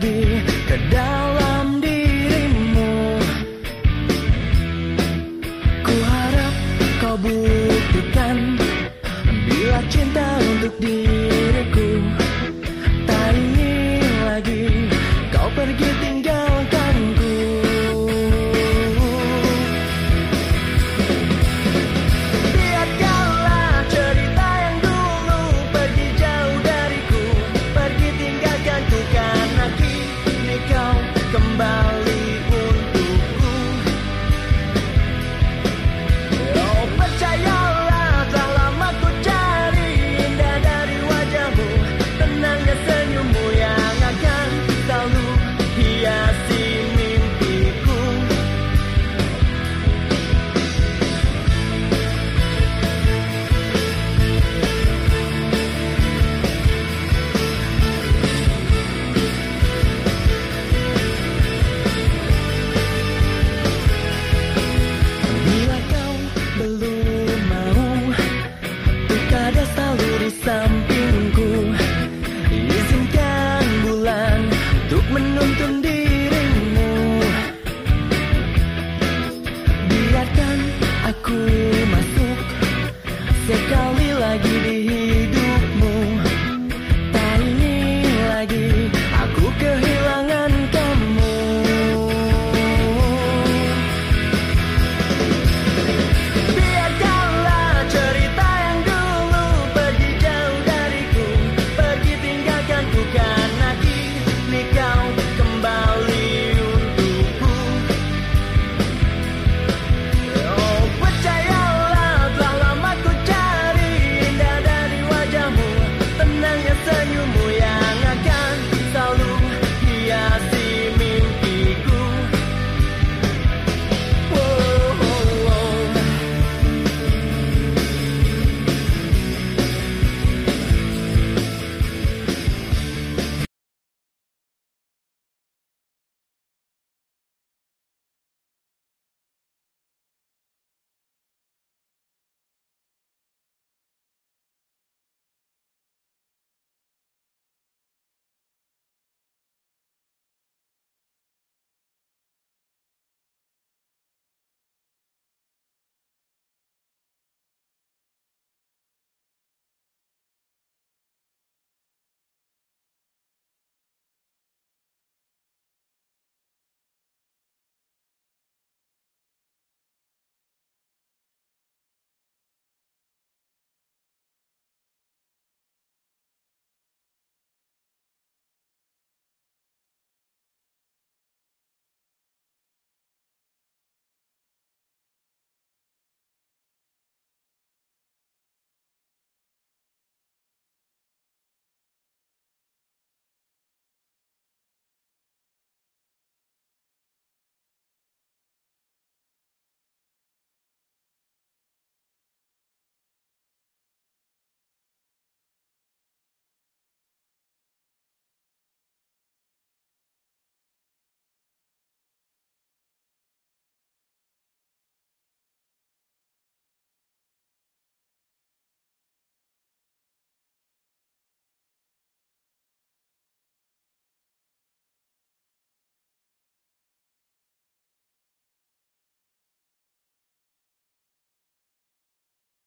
be.